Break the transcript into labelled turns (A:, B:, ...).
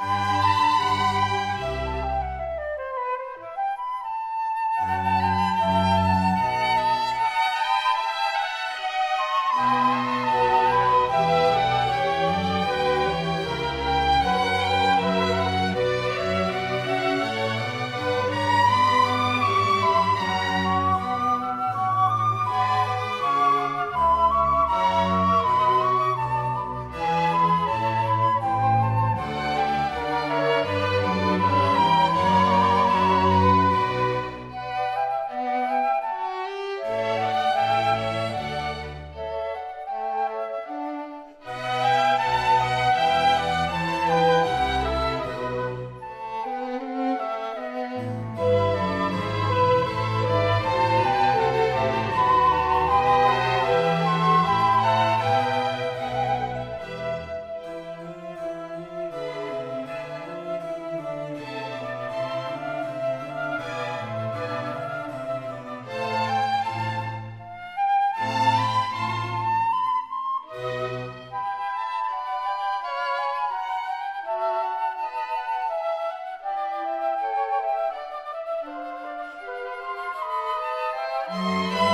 A: thank you Música